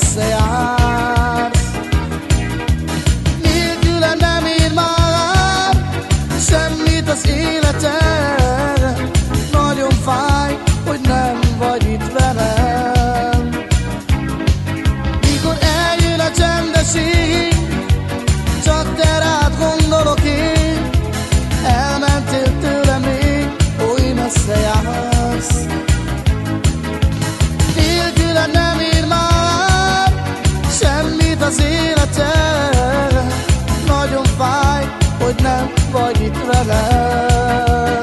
say I hogy nem vagy itt velem.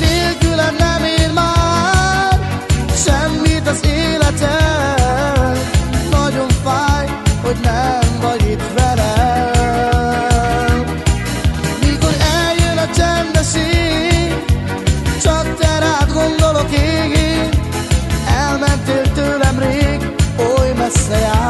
Nélkülem nem ér már semmit az életem. Nagyon fáj, hogy nem vagy itt velem. Mikor eljön a csendeség, csak te rád gondolok én Elmentél tőlem rég, oly messze jár.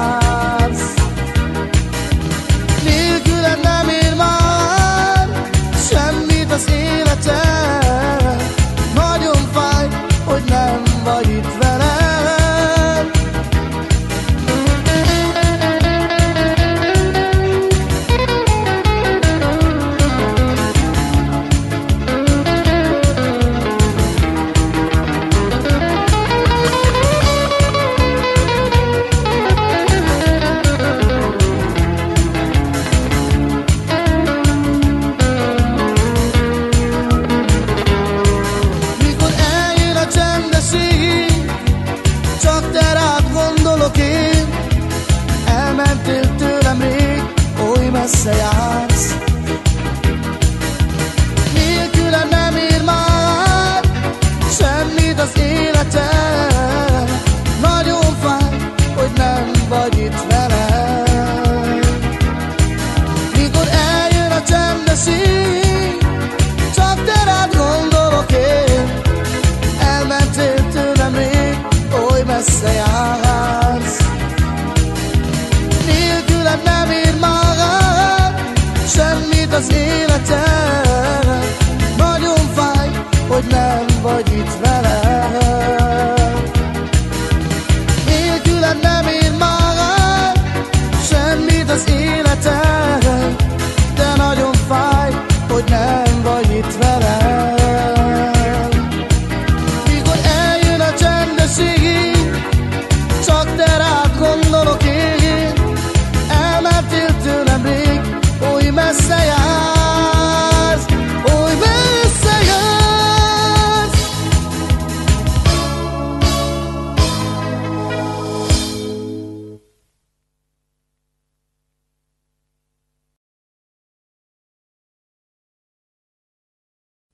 elmentél tőlem rég, oly messze jársz. Nélkülem nem ér már semmit az életem, nagyon fáj, hogy nem vagy itt velem. Mikor eljön a csendes csak te rád gondolok én, elmentél tőlem rég, oly messze jársz. az életem Nagyon fáj, hogy nem vagy itt vele. Nélküled nem ér magam Semmit az életem